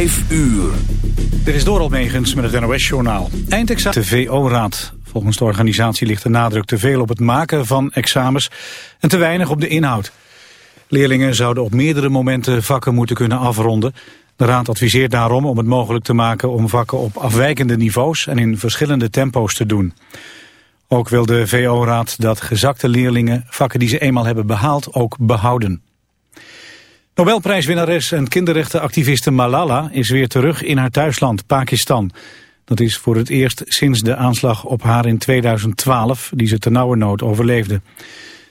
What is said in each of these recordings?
5 uur. Er is door Megens met het NOS-journaal. Eindexamen. De VO-raad. Volgens de organisatie ligt de nadruk te veel op het maken van examens en te weinig op de inhoud. Leerlingen zouden op meerdere momenten vakken moeten kunnen afronden. De raad adviseert daarom om het mogelijk te maken om vakken op afwijkende niveaus en in verschillende tempo's te doen. Ook wil de VO-raad dat gezakte leerlingen vakken die ze eenmaal hebben behaald ook behouden. Nobelprijswinnares en kinderrechtenactiviste Malala is weer terug in haar thuisland, Pakistan. Dat is voor het eerst sinds de aanslag op haar in 2012, die ze nood overleefde.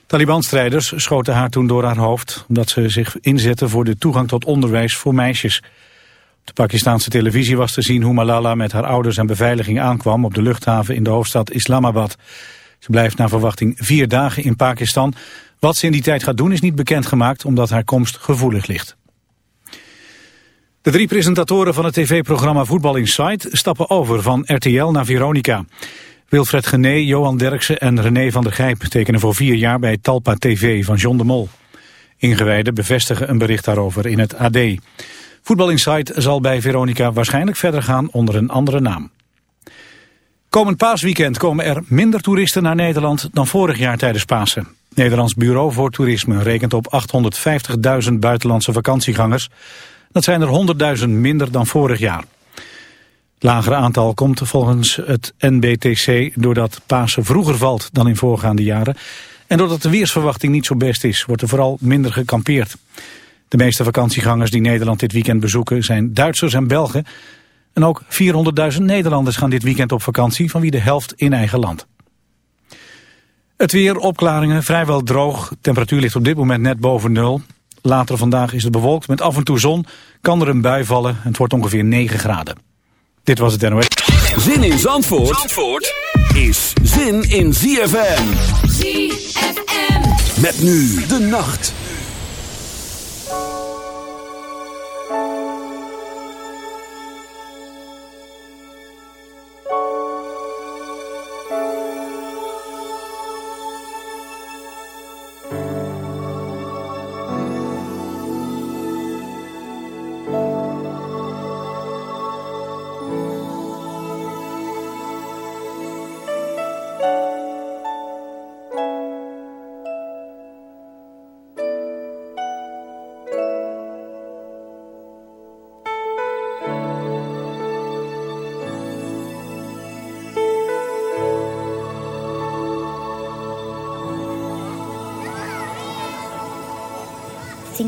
Taliban-strijders schoten haar toen door haar hoofd... omdat ze zich inzetten voor de toegang tot onderwijs voor meisjes. Op de Pakistanse televisie was te zien hoe Malala met haar ouders en beveiliging aankwam... op de luchthaven in de hoofdstad Islamabad. Ze blijft naar verwachting vier dagen in Pakistan... Wat ze in die tijd gaat doen is niet bekendgemaakt omdat haar komst gevoelig ligt. De drie presentatoren van het tv-programma Voetbal Insight stappen over van RTL naar Veronica. Wilfred Gené, Johan Derksen en René van der Gijp tekenen voor vier jaar bij Talpa TV van John de Mol. Ingewijden bevestigen een bericht daarover in het AD. Voetbal Insight zal bij Veronica waarschijnlijk verder gaan onder een andere naam. Komend paasweekend komen er minder toeristen naar Nederland dan vorig jaar tijdens Pasen. Nederlands Bureau voor Toerisme rekent op 850.000 buitenlandse vakantiegangers. Dat zijn er 100.000 minder dan vorig jaar. Het lagere aantal komt volgens het NBTC doordat Pasen vroeger valt dan in voorgaande jaren. En doordat de weersverwachting niet zo best is, wordt er vooral minder gekampeerd. De meeste vakantiegangers die Nederland dit weekend bezoeken zijn Duitsers en Belgen. En ook 400.000 Nederlanders gaan dit weekend op vakantie, van wie de helft in eigen land. Het weer, opklaringen, vrijwel droog. Temperatuur ligt op dit moment net boven nul. Later vandaag is het bewolkt met af en toe zon. Kan er een bui vallen en het wordt ongeveer 9 graden. Dit was het NOS. Zin in Zandvoort, Zandvoort is zin in ZFM. ZFM. Met nu de nacht.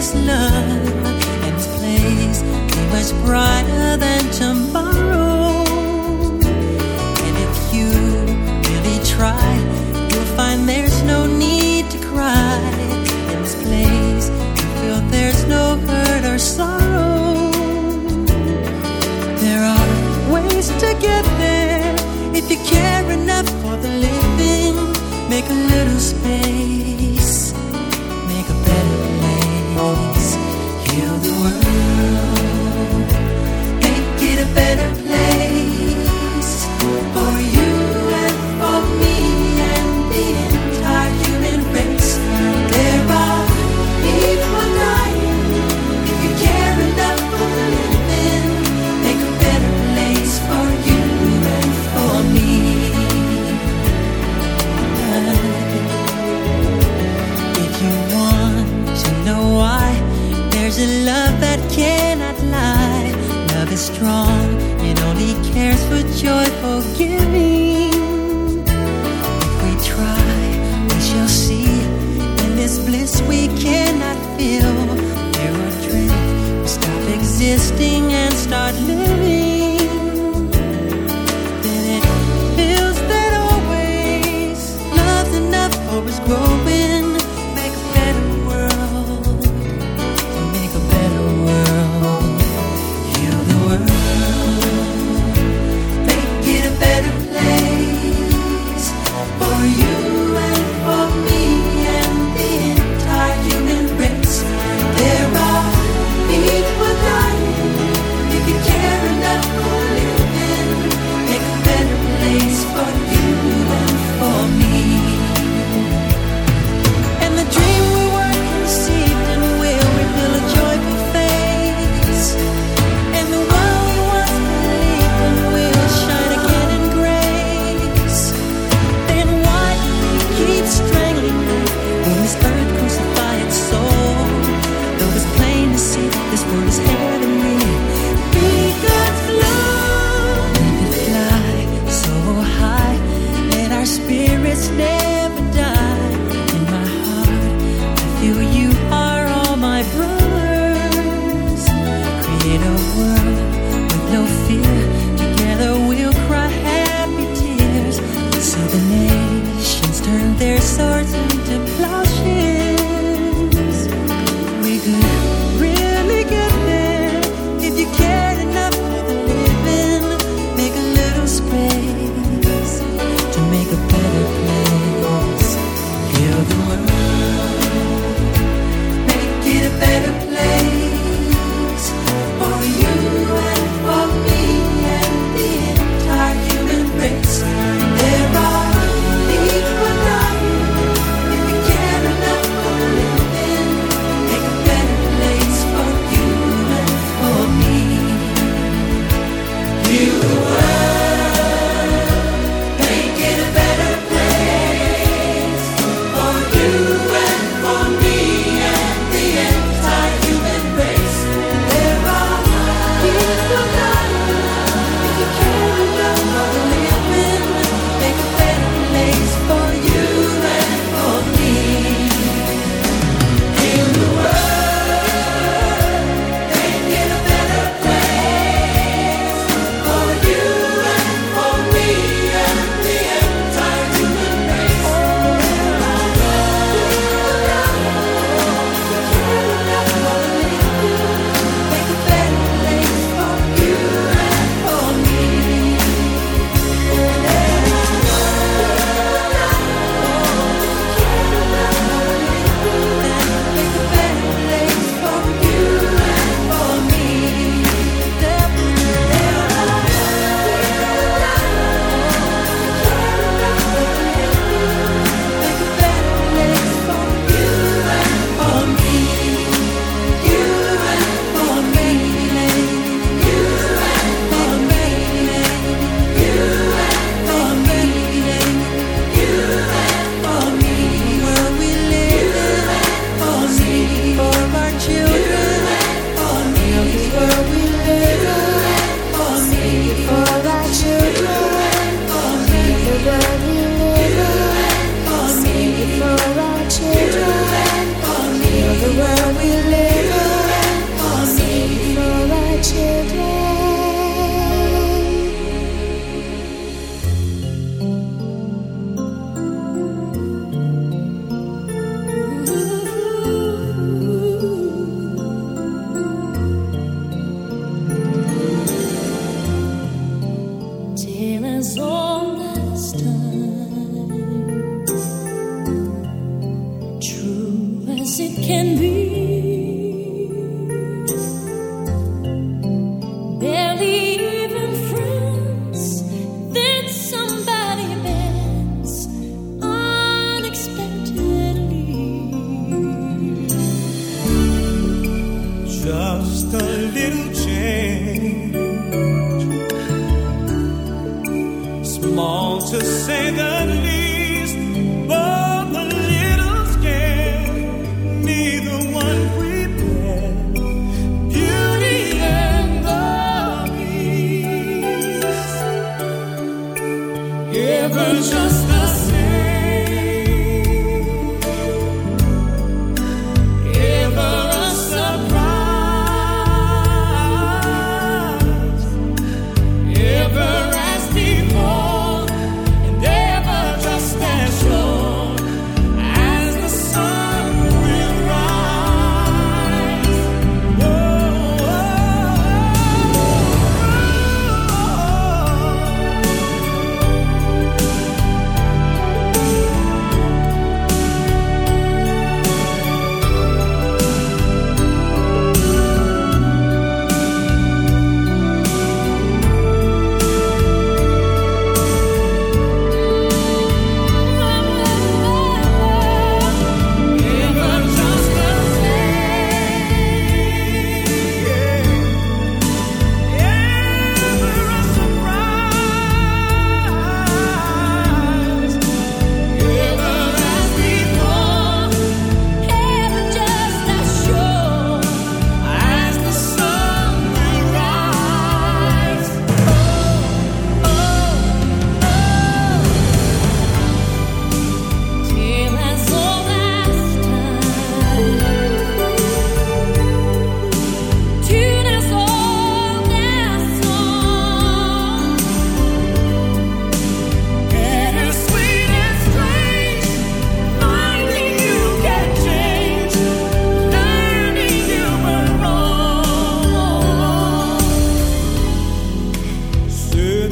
it is love days be much brighter than tomorrow. And if you really try, you'll find there's no need to cry. In this place, you feel there's no hurt or sorrow. There are ways to get there if you care enough for the living. Make a little space,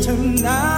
很难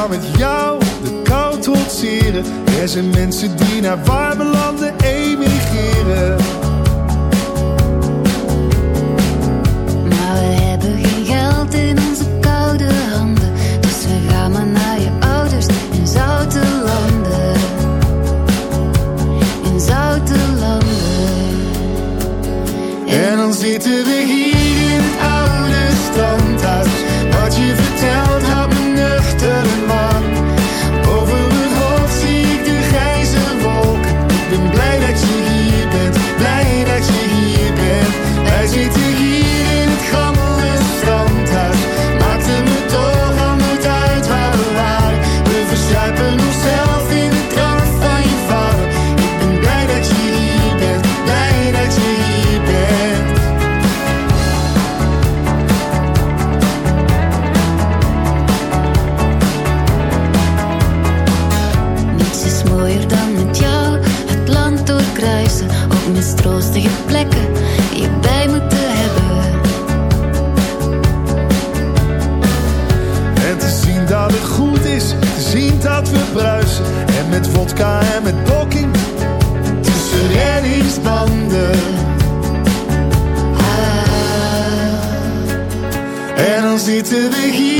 coming. walking tussen reddingsbanden. Ah, en dan zitten we hier.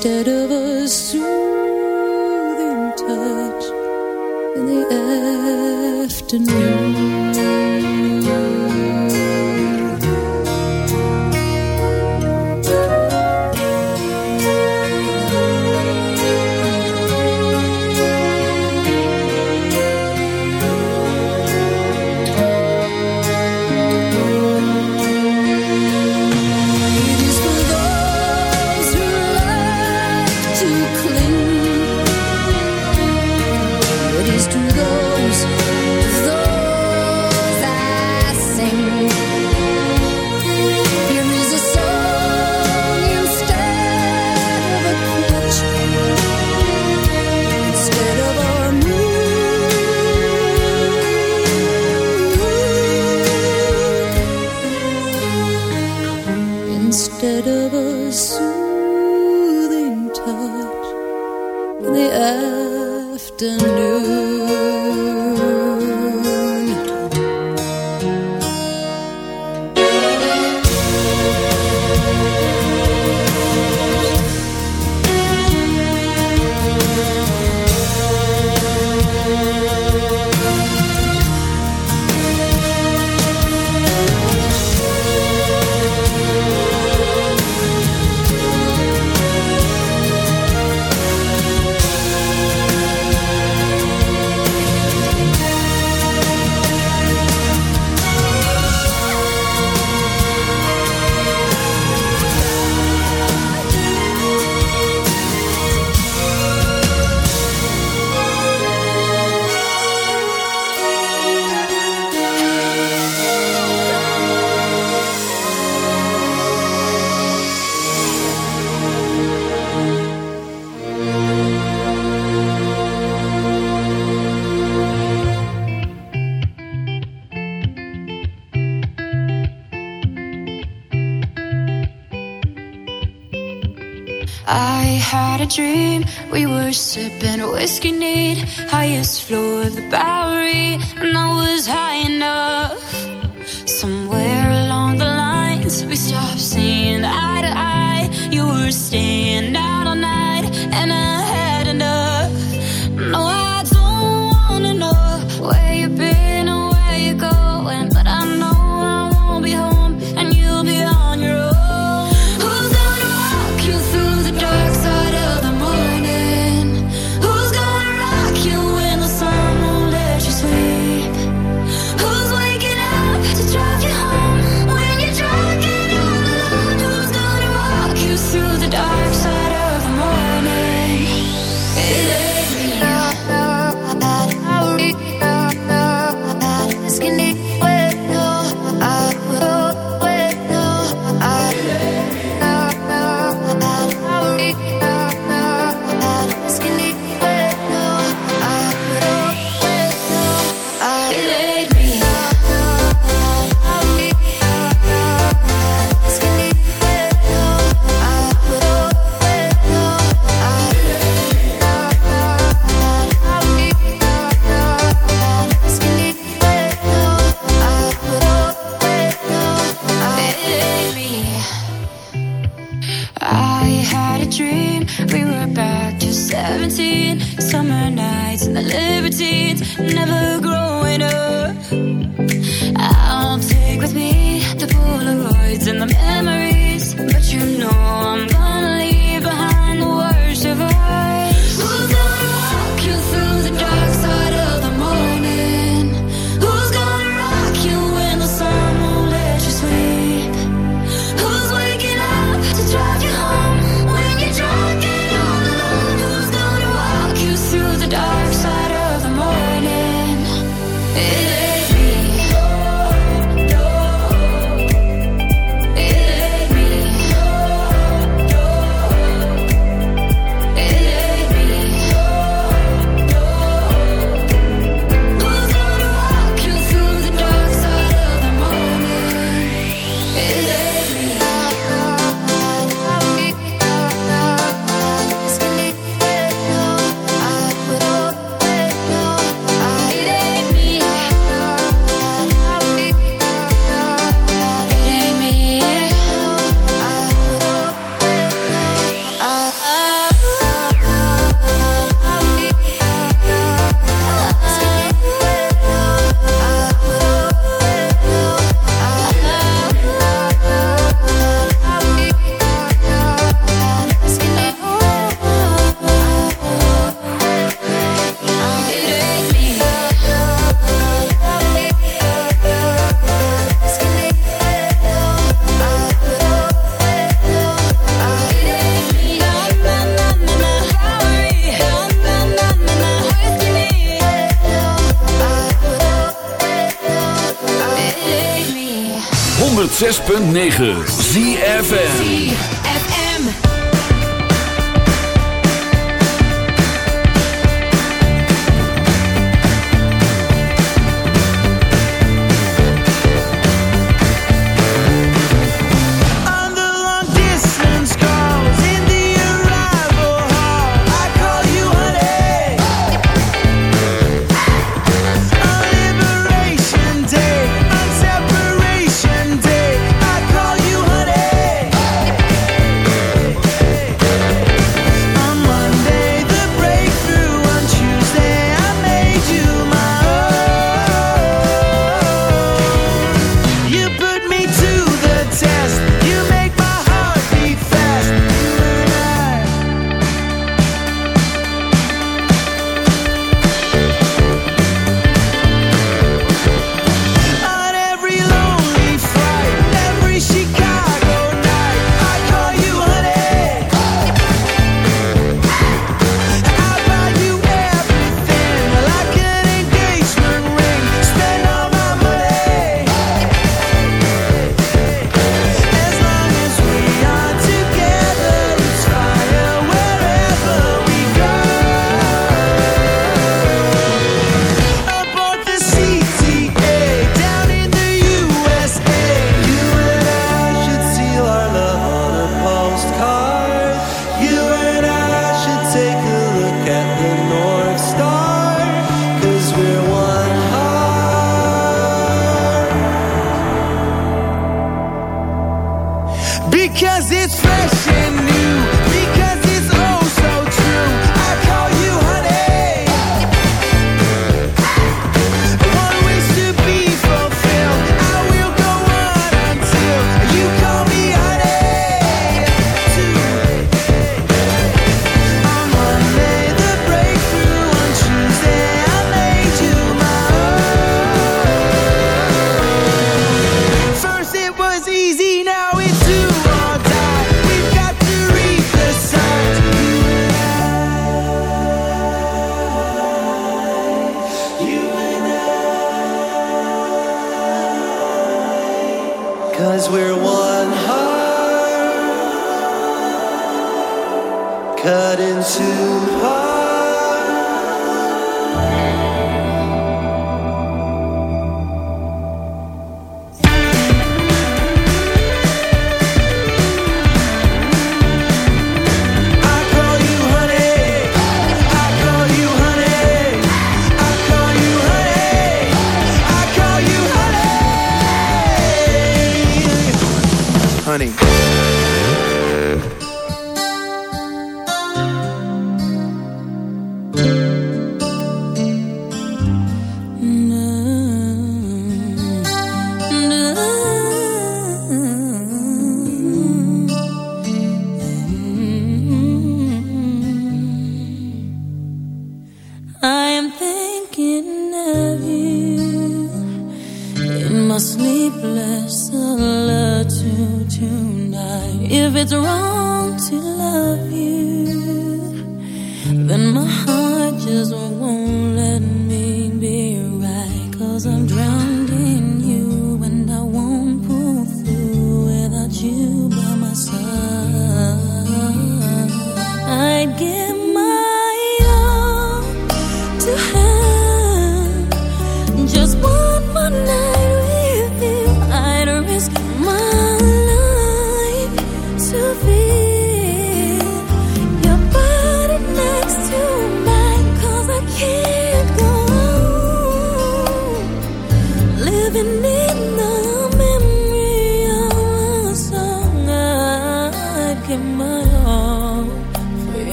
stood highest floor of the Bowery, 106.9 ZFM.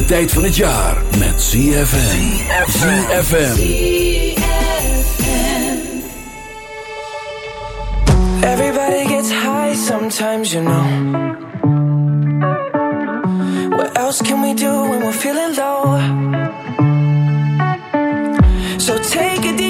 lekkerste tijd van het jaar met ZFM. ZFM. Everybody gets high sometimes, you know. What else can we do when we're feeling low? So take a deep